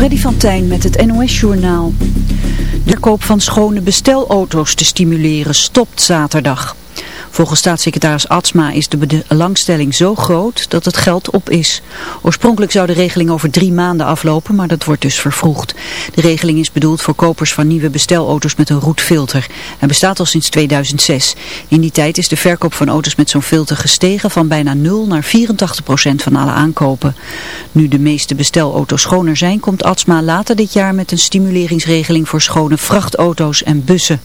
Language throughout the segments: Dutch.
Freddy van Tijn met het NOS-journaal. De koop van schone bestelauto's te stimuleren stopt zaterdag. Volgens staatssecretaris Atsma is de belangstelling zo groot dat het geld op is. Oorspronkelijk zou de regeling over drie maanden aflopen, maar dat wordt dus vervroegd. De regeling is bedoeld voor kopers van nieuwe bestelauto's met een roetfilter. Hij bestaat al sinds 2006. In die tijd is de verkoop van auto's met zo'n filter gestegen van bijna 0 naar 84 procent van alle aankopen. Nu de meeste bestelauto's schoner zijn, komt Atsma later dit jaar met een stimuleringsregeling voor schone vrachtauto's en bussen.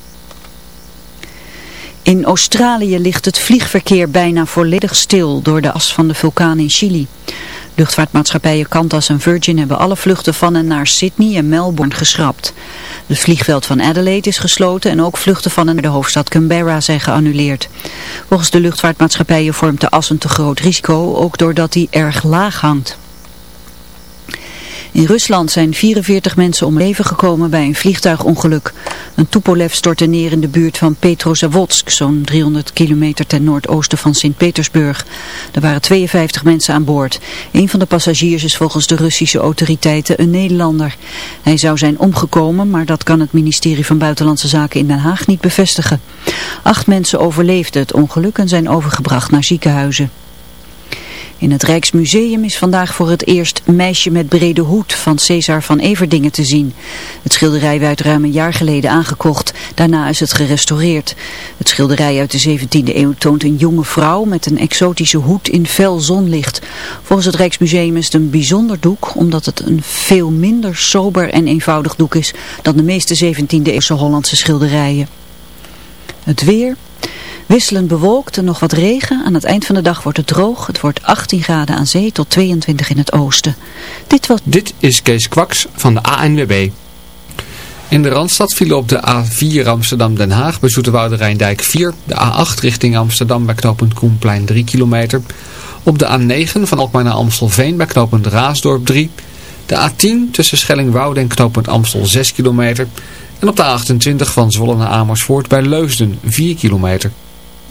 In Australië ligt het vliegverkeer bijna volledig stil door de as van de vulkaan in Chili. Luchtvaartmaatschappijen Qantas en Virgin hebben alle vluchten van en naar Sydney en Melbourne geschrapt. Het vliegveld van Adelaide is gesloten en ook vluchten van en naar de hoofdstad Canberra zijn geannuleerd. Volgens de luchtvaartmaatschappijen vormt de as een te groot risico, ook doordat hij erg laag hangt. In Rusland zijn 44 mensen om leven gekomen bij een vliegtuigongeluk. Een Tupolev stortte neer in de buurt van Petrozavodsk, zo'n 300 kilometer ten noordoosten van Sint-Petersburg. Er waren 52 mensen aan boord. Een van de passagiers is volgens de Russische autoriteiten een Nederlander. Hij zou zijn omgekomen, maar dat kan het ministerie van Buitenlandse Zaken in Den Haag niet bevestigen. Acht mensen overleefden het ongeluk en zijn overgebracht naar ziekenhuizen. In het Rijksmuseum is vandaag voor het eerst Meisje met brede hoed van Cesar van Everdingen te zien. Het schilderij werd ruim een jaar geleden aangekocht. Daarna is het gerestaureerd. Het schilderij uit de 17e eeuw toont een jonge vrouw met een exotische hoed in fel zonlicht. Volgens het Rijksmuseum is het een bijzonder doek omdat het een veel minder sober en eenvoudig doek is dan de meeste 17e eeuwse Hollandse schilderijen. Het weer... Wisselend bewolkt en nog wat regen. Aan het eind van de dag wordt het droog. Het wordt 18 graden aan zee tot 22 in het oosten. Dit, was... Dit is Kees Kwaks van de ANWB. In de Randstad vielen op de A4 Amsterdam-Den Haag bij Zoeterwoude Rijndijk 4. De A8 richting Amsterdam bij knooppunt Koenplein 3 kilometer. Op de A9 van Alkmaar naar Amstelveen bij knooppunt Raasdorp 3. De A10 tussen Schellingwoude en knooppunt Amstel 6 kilometer. En op de A28 van Zwolle naar Amersfoort bij Leusden 4 kilometer.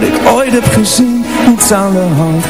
Dat ik ooit heb gezien. Niets aan de hand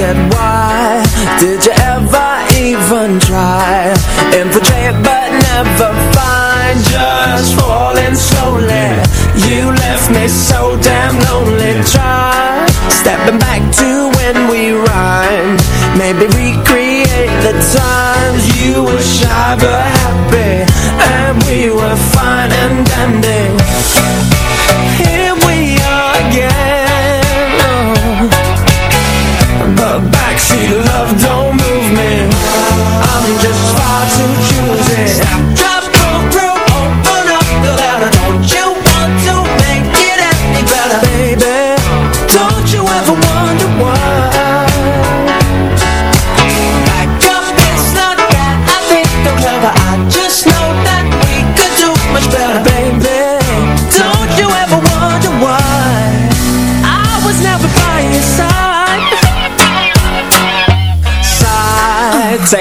said why Did you ever even try Infiltrate but never find? Just falling slowly You left me so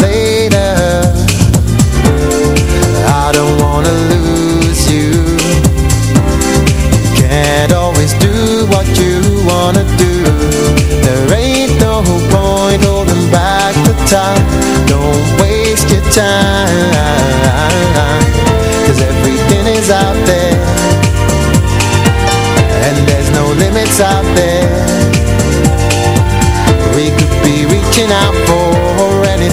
later. I don't wanna lose you. Can't always do what you wanna do. There ain't no point holding back the Don't waste your everything is out there. And there's no limits out there. We could be reaching out for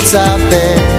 it's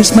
dat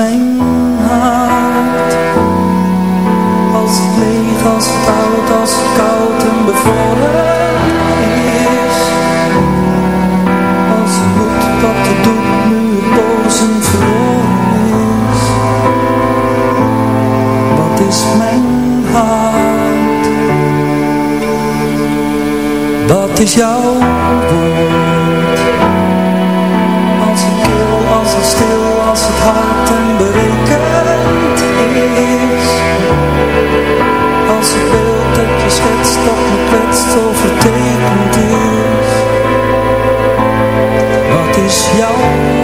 Wat is jouw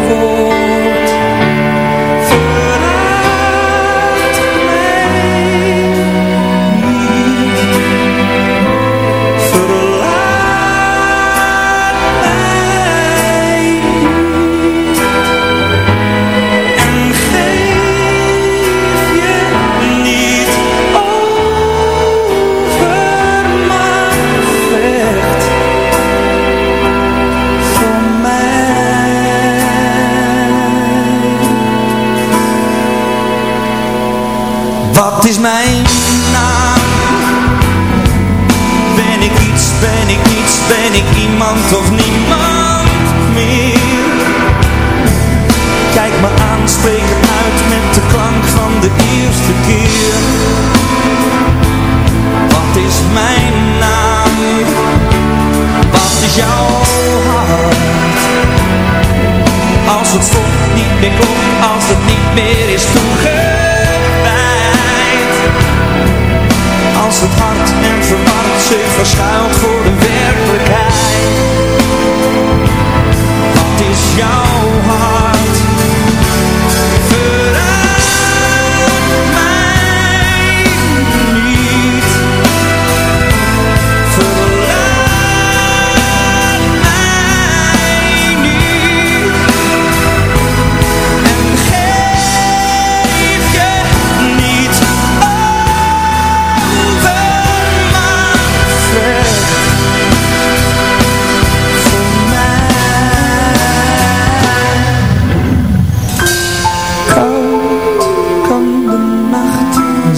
is mijn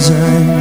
time.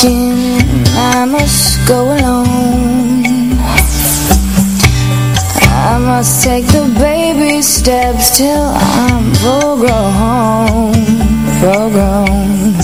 thinking I must go alone. I must take the baby steps till I'm full grown, full grown.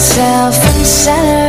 myself and celebrate.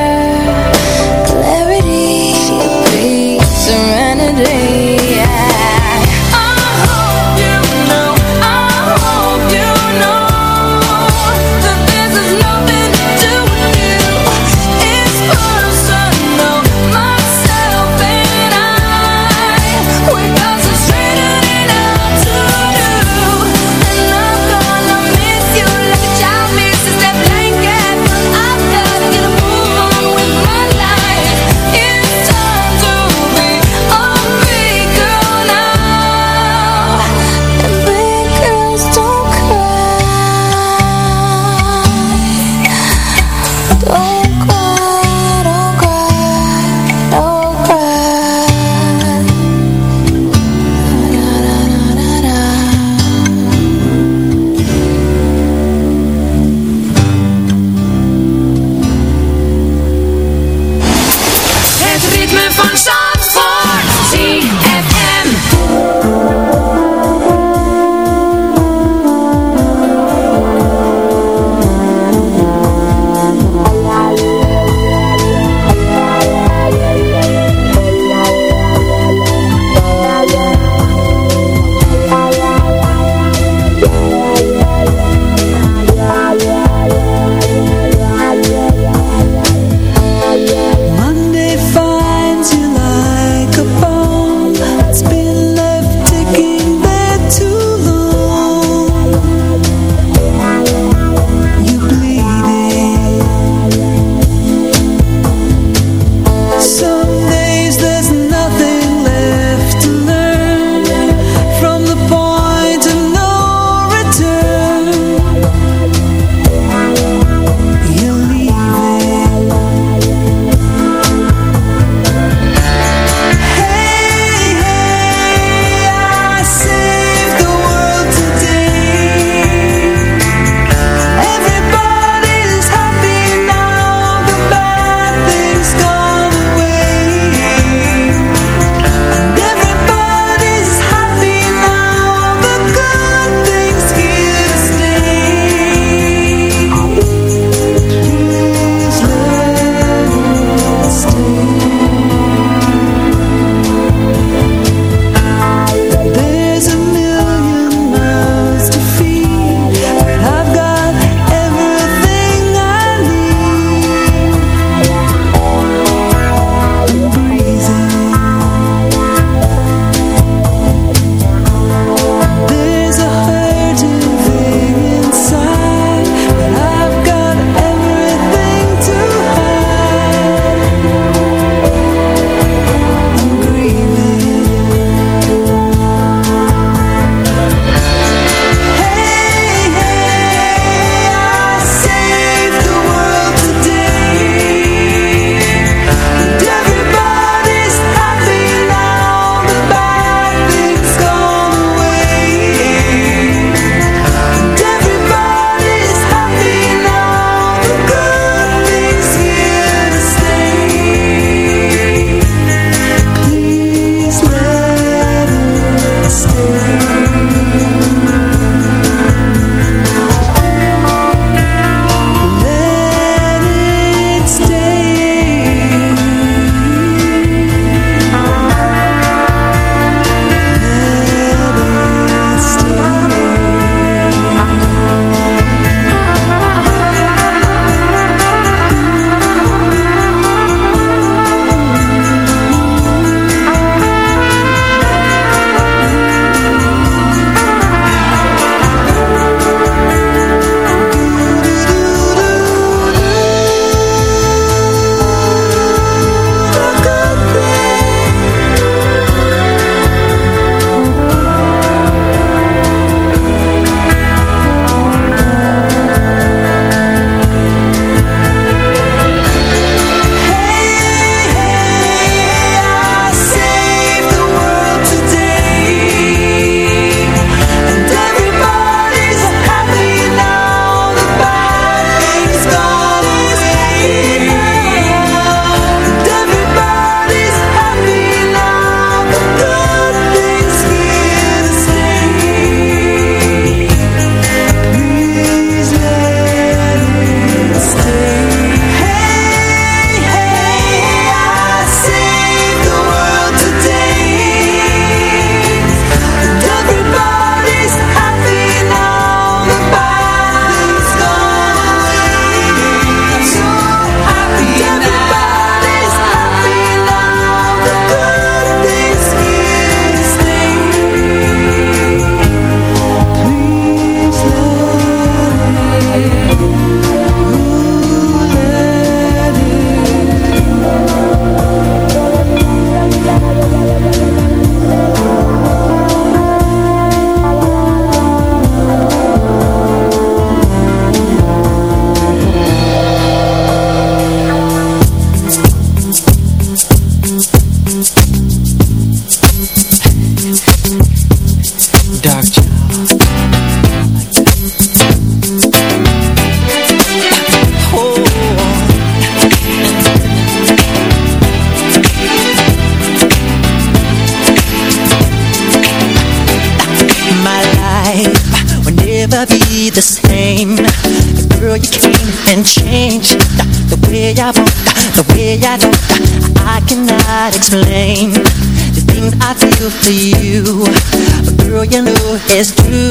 is true